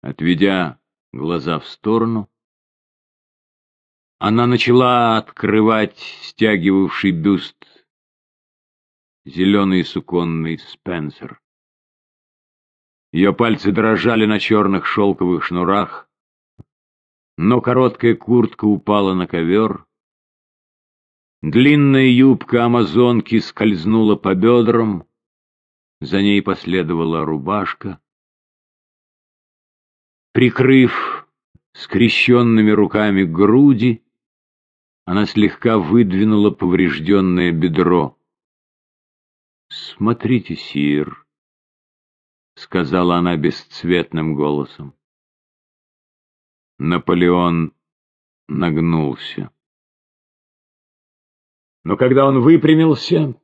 Отведя глаза в сторону, она начала открывать стягивавший бюст зеленый суконный Спенсер. Ее пальцы дрожали на черных шелковых шнурах, но короткая куртка упала на ковер. Длинная юбка амазонки скользнула по бедрам, за ней последовала рубашка. Прикрыв скрещенными руками груди, она слегка выдвинула поврежденное бедро. «Смотрите, сир», — сказала она бесцветным голосом. Наполеон нагнулся. Но когда он выпрямился,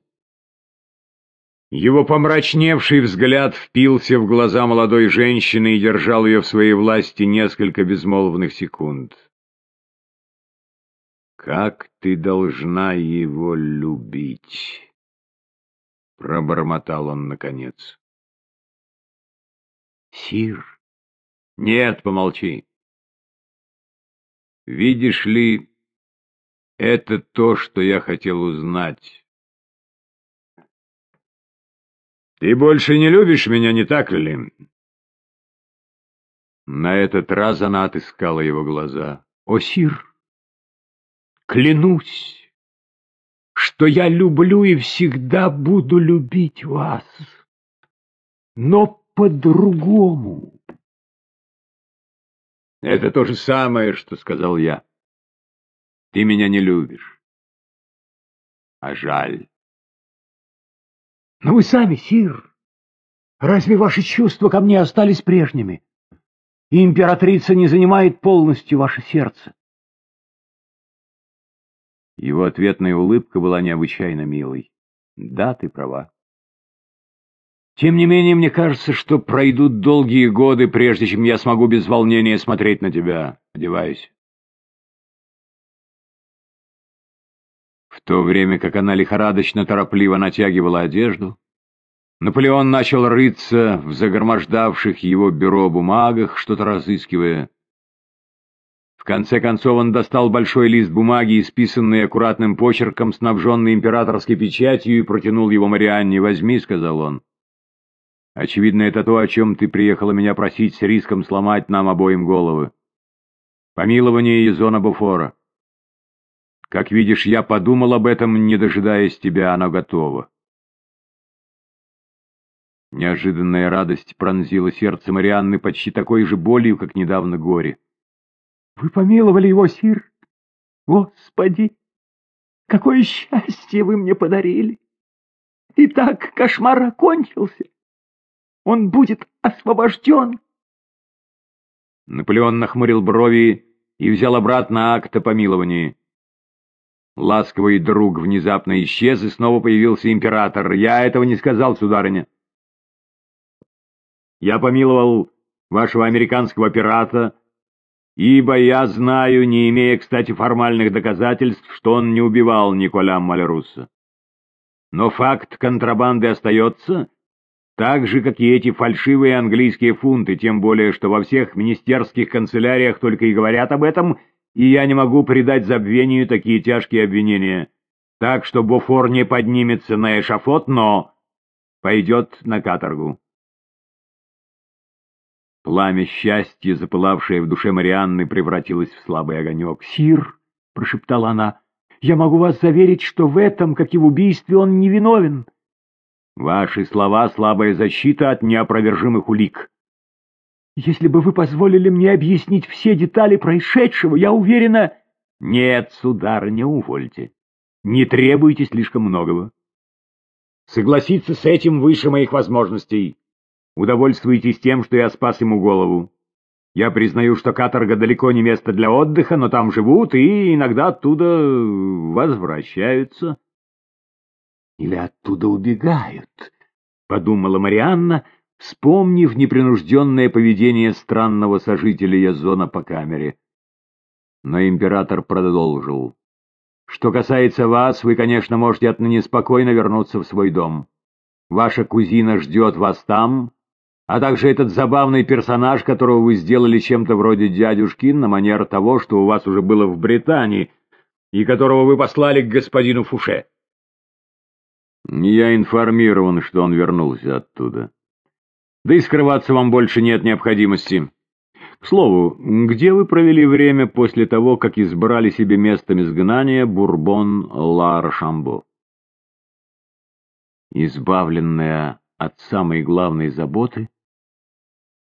его помрачневший взгляд впился в глаза молодой женщины и держал ее в своей власти несколько безмолвных секунд. «Как ты должна его любить!» — пробормотал он наконец. «Сир!» «Нет, помолчи!» «Видишь ли, это то, что я хотел узнать». Ты больше не любишь меня, не так ли? На этот раз она отыскала его глаза. О, сир, клянусь, что я люблю и всегда буду любить вас, но по-другому. Это то же самое, что сказал я. Ты меня не любишь. А жаль. Но вы сами, сир, разве ваши чувства ко мне остались прежними? И императрица не занимает полностью ваше сердце. Его ответная улыбка была необычайно милой. Да, ты права. Тем не менее, мне кажется, что пройдут долгие годы, прежде чем я смогу без волнения смотреть на тебя. Одеваюсь. То время как она лихорадочно торопливо натягивала одежду, Наполеон начал рыться в загромождавших его бюро бумагах, что-то разыскивая. В конце концов он достал большой лист бумаги, исписанный аккуратным почерком, снабженный императорской печатью, и протянул его Марианне. «Возьми», — сказал он. «Очевидно, это то, о чем ты приехала меня просить с риском сломать нам обоим головы. Помилование Езона Буфора. Как видишь, я подумал об этом, не дожидаясь тебя, оно готово. Неожиданная радость пронзила сердце Марианны почти такой же болью, как недавно горе. — Вы помиловали его, сир? Господи! Какое счастье вы мне подарили! Итак, кошмар окончился. Он будет освобожден. Наполеон нахмурил брови и взял обратно акт о помиловании. Ласковый друг внезапно исчез, и снова появился император. «Я этого не сказал, сударыня. Я помиловал вашего американского пирата, ибо я знаю, не имея, кстати, формальных доказательств, что он не убивал Николя Малерусса. Но факт контрабанды остается, так же, как и эти фальшивые английские фунты, тем более, что во всех министерских канцеляриях только и говорят об этом — и я не могу предать забвению такие тяжкие обвинения. Так что Бофор не поднимется на эшафот, но пойдет на каторгу. Пламя счастья, запылавшее в душе Марианны, превратилось в слабый огонек. «Сир!» — прошептала она. «Я могу вас заверить, что в этом, как и в убийстве, он невиновен». «Ваши слова — слабая защита от неопровержимых улик. Если бы вы позволили мне объяснить все детали происшедшего, я уверена... Нет, сударыня, увольте. Не требуйте слишком многого. Согласиться с этим выше моих возможностей. Удовольствуйтесь тем, что я спас ему голову. Я признаю, что каторга далеко не место для отдыха, но там живут и иногда оттуда возвращаются. Или оттуда убегают, — подумала Марианна, вспомнив непринужденное поведение странного сожителя Язона по камере. Но император продолжил. «Что касается вас, вы, конечно, можете отныне спокойно вернуться в свой дом. Ваша кузина ждет вас там, а также этот забавный персонаж, которого вы сделали чем-то вроде дядюшки на манер того, что у вас уже было в Британии, и которого вы послали к господину Фуше. Я информирован, что он вернулся оттуда. Да и скрываться вам больше нет необходимости. К слову, где вы провели время после того, как избрали себе местом изгнания Бурбон-Ла-Рошамбо? Избавленная от самой главной заботы,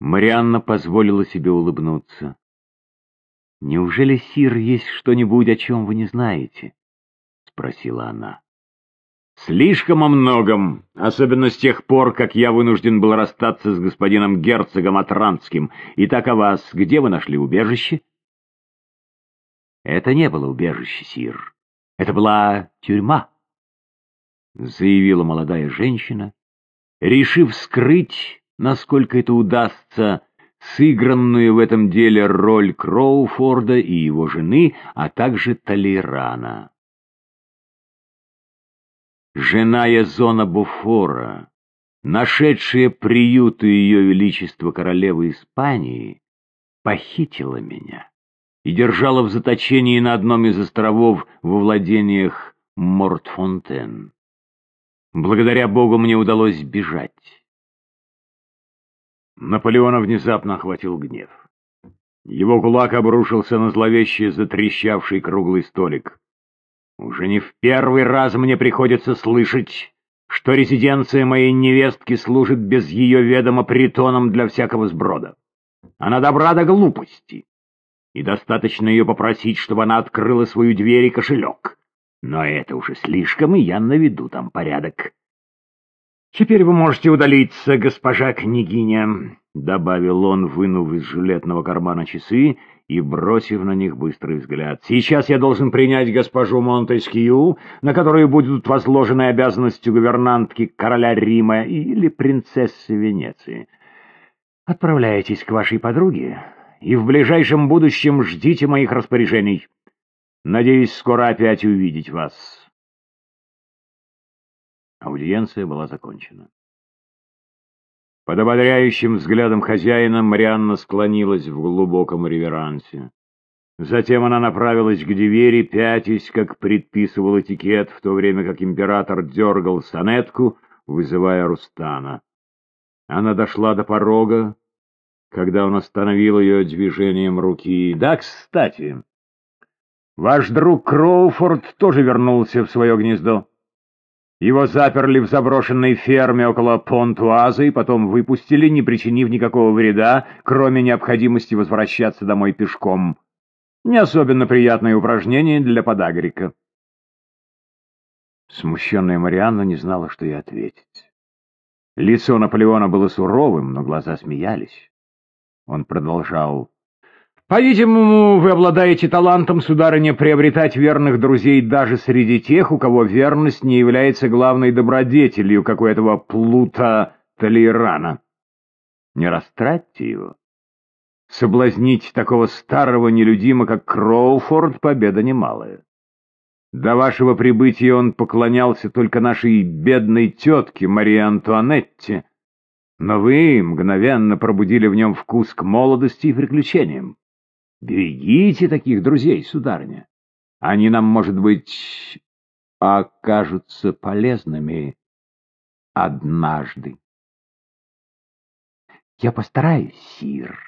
Марианна позволила себе улыбнуться. «Неужели, Сир, есть что-нибудь, о чем вы не знаете?» — спросила она. «Слишком о многом, особенно с тех пор, как я вынужден был расстаться с господином герцогом Атранским. Итак, о вас, где вы нашли убежище?» «Это не было убежище, Сир. Это была тюрьма», — заявила молодая женщина, решив скрыть, насколько это удастся, сыгранную в этом деле роль Кроуфорда и его жены, а также Толерана. Жена Язона Буфора, нашедшая приют у ее величества королевы Испании, похитила меня и держала в заточении на одном из островов во владениях Мортфонтен. Благодаря Богу мне удалось бежать. Наполеона внезапно охватил гнев. Его кулак обрушился на зловещий затрещавший круглый столик. Уже не в первый раз мне приходится слышать, что резиденция моей невестки служит без ее ведома притоном для всякого сброда. Она добра до глупости, и достаточно ее попросить, чтобы она открыла свою дверь и кошелек. Но это уже слишком, и я наведу там порядок. «Теперь вы можете удалиться, госпожа княгиня», — добавил он, вынув из жилетного кармана часы и бросив на них быстрый взгляд. «Сейчас я должен принять госпожу Монтескью, на которую будут возложены обязанности гувернантки короля Рима или принцессы Венеции. Отправляйтесь к вашей подруге и в ближайшем будущем ждите моих распоряжений. Надеюсь скоро опять увидеть вас». Аудиенция была закончена. Под ободряющим взглядом хозяина Марианна склонилась в глубоком реверансе. Затем она направилась к двери, пятясь, как предписывал этикет, в то время как император дергал сонетку, вызывая Рустана. Она дошла до порога, когда он остановил ее движением руки. «Да, кстати, ваш друг Кроуфорд тоже вернулся в свое гнездо». Его заперли в заброшенной ферме около Понтуаза и потом выпустили, не причинив никакого вреда, кроме необходимости возвращаться домой пешком. Не особенно приятное упражнение для подагрика. Смущенная Марианна не знала, что ей ответить. Лицо Наполеона было суровым, но глаза смеялись. Он продолжал. По-видимому, вы обладаете талантом, сударыня, приобретать верных друзей даже среди тех, у кого верность не является главной добродетелью, как у этого Плута Толейрана. Не растратьте его. Соблазнить такого старого нелюдима, как Кроуфорд, победа немалая. До вашего прибытия он поклонялся только нашей бедной тетке Марии Антуанетте, но вы мгновенно пробудили в нем вкус к молодости и приключениям. Берегите таких друзей, сударыня. Они нам, может быть, окажутся полезными однажды. Я постараюсь, Сир.